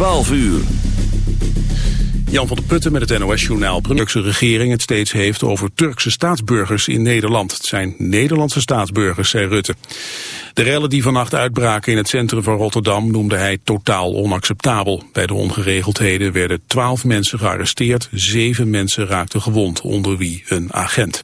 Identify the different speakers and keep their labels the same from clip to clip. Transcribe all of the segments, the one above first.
Speaker 1: 12 uur.
Speaker 2: Jan van der Putten met het NOS-journaal. De Turkse regering het steeds heeft over Turkse staatsburgers in Nederland. Het zijn Nederlandse staatsburgers, zei Rutte. De rellen die vannacht uitbraken in het centrum van Rotterdam noemde hij totaal onacceptabel. Bij de ongeregeldheden werden twaalf mensen gearresteerd, zeven mensen raakten gewond, onder wie een agent.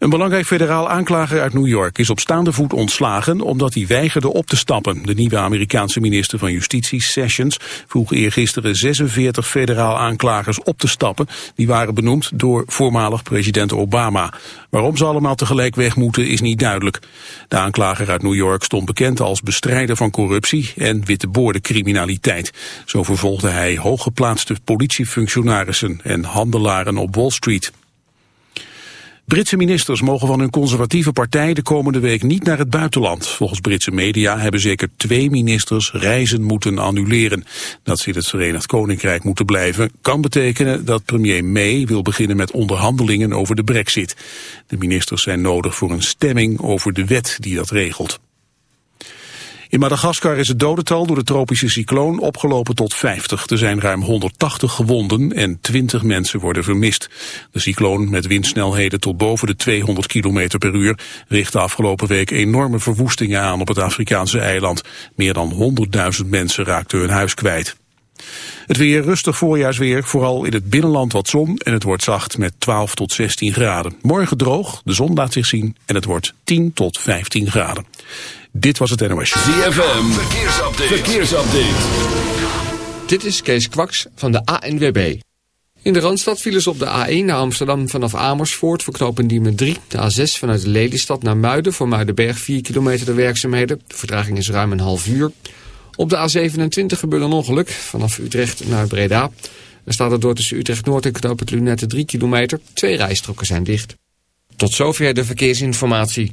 Speaker 2: Een belangrijk federaal aanklager uit New York is op staande voet ontslagen omdat hij weigerde op te stappen. De nieuwe Amerikaanse minister van Justitie, Sessions, vroeg eergisteren 46 federaal aanklagers op te stappen. Die waren benoemd door voormalig president Obama. Waarom ze allemaal tegelijk weg moeten is niet duidelijk. De aanklager uit New York stond bekend als bestrijder van corruptie en witte criminaliteit. Zo vervolgde hij hooggeplaatste politiefunctionarissen en handelaren op Wall Street. Britse ministers mogen van hun conservatieve partij de komende week niet naar het buitenland. Volgens Britse media hebben zeker twee ministers reizen moeten annuleren. Dat ze in het Verenigd Koninkrijk moeten blijven kan betekenen dat premier May wil beginnen met onderhandelingen over de brexit. De ministers zijn nodig voor een stemming over de wet die dat regelt. In Madagaskar is het dodental door de tropische cycloon opgelopen tot 50. Er zijn ruim 180 gewonden en 20 mensen worden vermist. De cycloon met windsnelheden tot boven de 200 km per uur richtte afgelopen week enorme verwoestingen aan op het Afrikaanse eiland. Meer dan 100.000 mensen raakten hun huis kwijt. Het weer rustig voorjaarsweer, vooral in het binnenland wat zon en het wordt zacht met 12 tot 16 graden. Morgen droog, de zon laat zich zien en het wordt 10 tot 15 graden. Dit was het NOS.
Speaker 1: ZFM, verkeersupdate. verkeersupdate.
Speaker 3: Dit is Kees Kwaks van de ANWB. In de Randstad vielen ze op de A1 naar Amsterdam vanaf Amersfoort voor knopen Diemen 3. De A6 vanuit Lelystad naar Muiden voor Muidenberg 4 kilometer de werkzaamheden. De vertraging is ruim een half uur. Op de A27 gebeurde een ongeluk vanaf Utrecht naar Breda. Er staat er door tussen Utrecht Noord en knoop het Lunette 3 kilometer. Twee rijstroken zijn dicht. Tot zover de verkeersinformatie.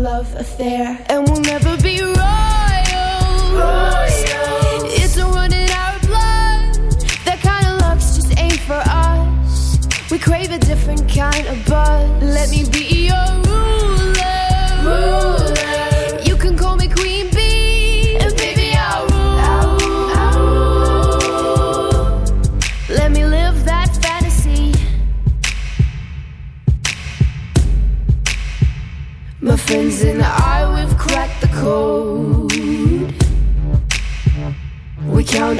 Speaker 4: love affair, and we'll never be royal. It's royals. It's in our blood. That kind of love just ain't for us. We crave a different kind of buzz. Let me be